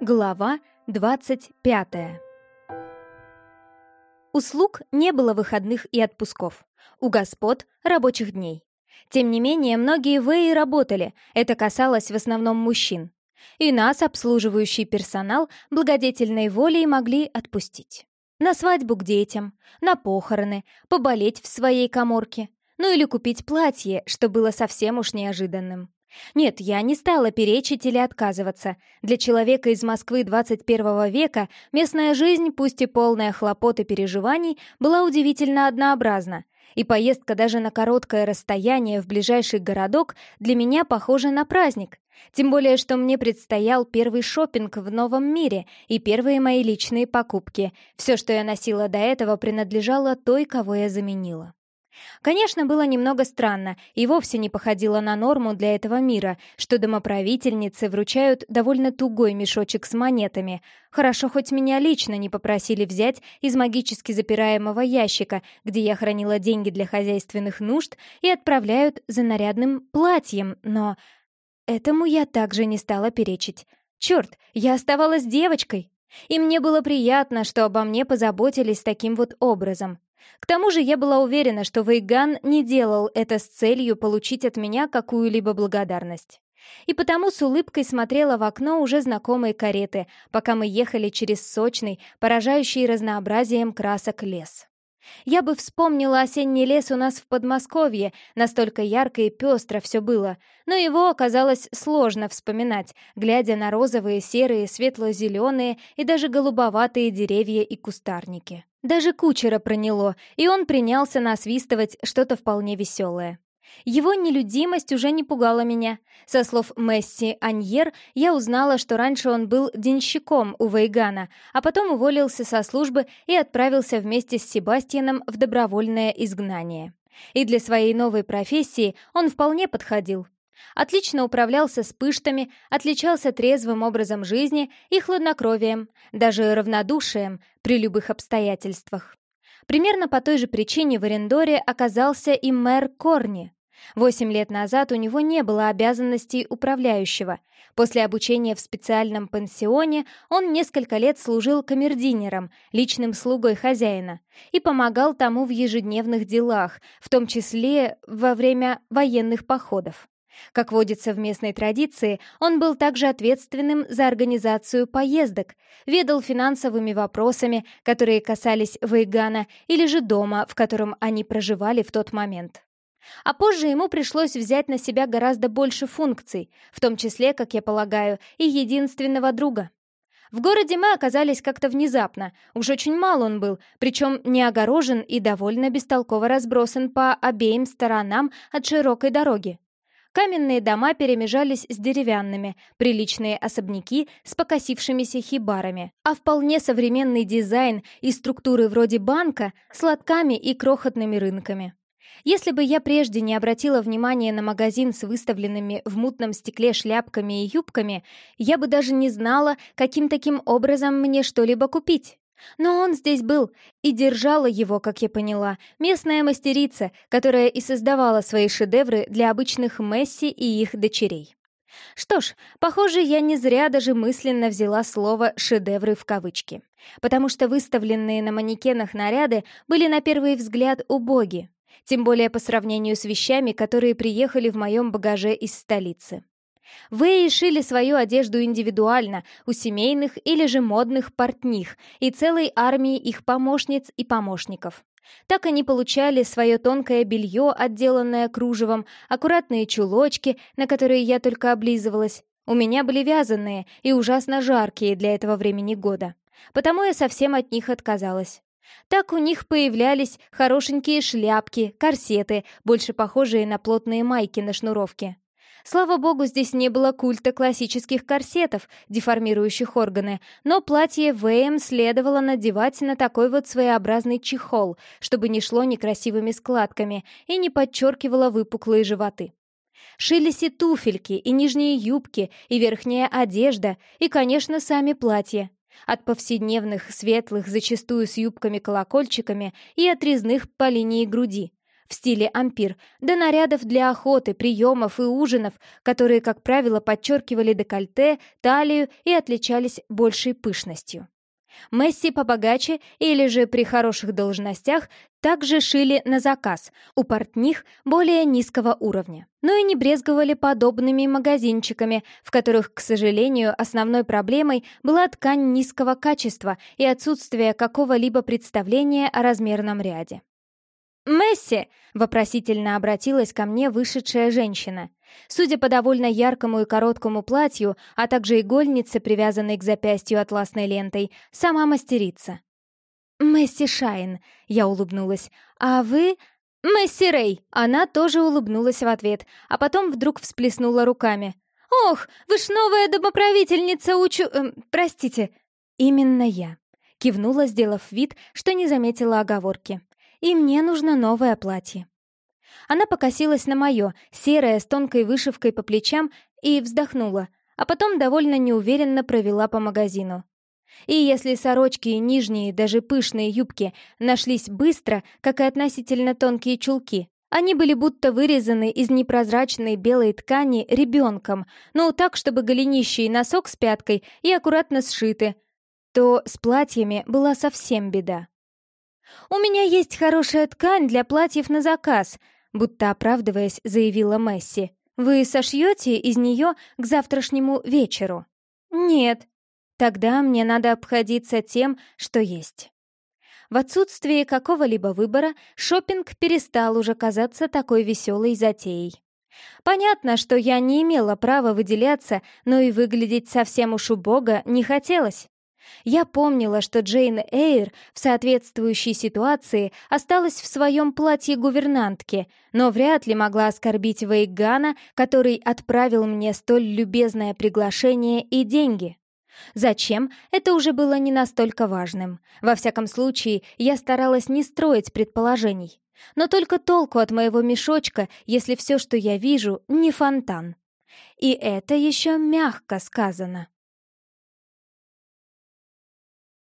Глава 25 У слуг не было выходных и отпусков. У господ — рабочих дней. Тем не менее, многие вэи работали, это касалось в основном мужчин. И нас, обслуживающий персонал, благодетельной волей могли отпустить. На свадьбу к детям, на похороны, поболеть в своей коморке, ну или купить платье, что было совсем уж неожиданным. Нет, я не стала перечить или отказываться. Для человека из Москвы 21 века местная жизнь, пусть и полная хлопот и переживаний, была удивительно однообразна. И поездка даже на короткое расстояние в ближайший городок для меня похожа на праздник. Тем более, что мне предстоял первый шопинг в новом мире и первые мои личные покупки. Все, что я носила до этого, принадлежало той, кого я заменила. Конечно, было немного странно и вовсе не походило на норму для этого мира, что домоправительницы вручают довольно тугой мешочек с монетами. Хорошо, хоть меня лично не попросили взять из магически запираемого ящика, где я хранила деньги для хозяйственных нужд, и отправляют за нарядным платьем, но... Этому я также не стала перечить. Черт, я оставалась девочкой. И мне было приятно, что обо мне позаботились таким вот образом. К тому же я была уверена, что Вейган не делал это с целью получить от меня какую-либо благодарность. И потому с улыбкой смотрела в окно уже знакомой кареты, пока мы ехали через сочный, поражающий разнообразием красок лес. Я бы вспомнила осенний лес у нас в Подмосковье, настолько ярко и пестро все было, но его оказалось сложно вспоминать, глядя на розовые, серые, светло-зеленые и даже голубоватые деревья и кустарники. Даже кучера проняло, и он принялся насвистывать что-то вполне веселое. Его нелюдимость уже не пугала меня. Со слов Месси Аньер я узнала, что раньше он был денщиком у Вейгана, а потом уволился со службы и отправился вместе с Себастьяном в добровольное изгнание. И для своей новой профессии он вполне подходил. Отлично управлялся с пыштами, отличался трезвым образом жизни и хладнокровием, даже равнодушием при любых обстоятельствах. Примерно по той же причине в Арендоре оказался и мэр Корни. Восемь лет назад у него не было обязанностей управляющего. После обучения в специальном пансионе он несколько лет служил камердинером, личным слугой хозяина, и помогал тому в ежедневных делах, в том числе во время военных походов. Как водится в местной традиции, он был также ответственным за организацию поездок, ведал финансовыми вопросами, которые касались Вейгана или же дома, в котором они проживали в тот момент. А позже ему пришлось взять на себя гораздо больше функций, в том числе, как я полагаю, и единственного друга. В городе мы оказались как-то внезапно, уж очень мал он был, причем не огорожен и довольно бестолково разбросан по обеим сторонам от широкой дороги. Каменные дома перемежались с деревянными, приличные особняки с покосившимися хибарами, а вполне современный дизайн и структуры вроде банка с лотками и крохотными рынками. Если бы я прежде не обратила внимания на магазин с выставленными в мутном стекле шляпками и юбками, я бы даже не знала, каким таким образом мне что-либо купить. Но он здесь был, и держала его, как я поняла, местная мастерица, которая и создавала свои шедевры для обычных Месси и их дочерей. Что ж, похоже, я не зря даже мысленно взяла слово «шедевры» в кавычки, потому что выставленные на манекенах наряды были на первый взгляд убоги, тем более по сравнению с вещами, которые приехали в моем багаже из столицы. Вы шили свою одежду индивидуально, у семейных или же модных портних и целой армии их помощниц и помощников. Так они получали свое тонкое белье, отделанное кружевом, аккуратные чулочки, на которые я только облизывалась. У меня были вязаные и ужасно жаркие для этого времени года. Потому я совсем от них отказалась. Так у них появлялись хорошенькие шляпки, корсеты, больше похожие на плотные майки на шнуровке. Слава богу, здесь не было культа классических корсетов, деформирующих органы, но платье ВМ следовало надевать на такой вот своеобразный чехол, чтобы не шло некрасивыми складками и не подчеркивало выпуклые животы. Шились и туфельки, и нижние юбки, и верхняя одежда, и, конечно, сами платья. От повседневных, светлых, зачастую с юбками-колокольчиками, и отрезных по линии груди. в стиле ампир, до нарядов для охоты, приемов и ужинов, которые, как правило, подчеркивали декольте, талию и отличались большей пышностью. Месси побогаче или же при хороших должностях также шили на заказ у портних более низкого уровня. Но и не брезговали подобными магазинчиками, в которых, к сожалению, основной проблемой была ткань низкого качества и отсутствие какого-либо представления о размерном ряде. «Месси!» — вопросительно обратилась ко мне вышедшая женщина. Судя по довольно яркому и короткому платью, а также игольнице, привязанной к запястью атласной лентой, сама мастерица. «Месси Шайн», — я улыбнулась. «А вы...» «Месси Рэй!» Она тоже улыбнулась в ответ, а потом вдруг всплеснула руками. «Ох, вы ж новая домоправительница учу... Э, простите». «Именно я», — кивнула, сделав вид, что не заметила оговорки и мне нужно новое платье. Она покосилась на мое, серое, с тонкой вышивкой по плечам, и вздохнула, а потом довольно неуверенно провела по магазину. И если сорочки и нижние, даже пышные юбки нашлись быстро, как и относительно тонкие чулки, они были будто вырезаны из непрозрачной белой ткани ребенком, ну так, чтобы голенище и носок с пяткой и аккуратно сшиты, то с платьями была совсем беда. «У меня есть хорошая ткань для платьев на заказ», будто оправдываясь, заявила Месси. «Вы сошьете из нее к завтрашнему вечеру?» «Нет». «Тогда мне надо обходиться тем, что есть». В отсутствие какого-либо выбора шопинг перестал уже казаться такой веселой затеей. Понятно, что я не имела права выделяться, но и выглядеть совсем уж убого не хотелось. Я помнила, что Джейн Эйр в соответствующей ситуации осталась в своем платье гувернантки, но вряд ли могла оскорбить Вейгана, который отправил мне столь любезное приглашение и деньги. Зачем? Это уже было не настолько важным. Во всяком случае, я старалась не строить предположений. Но только толку от моего мешочка, если все, что я вижу, не фонтан. И это еще мягко сказано.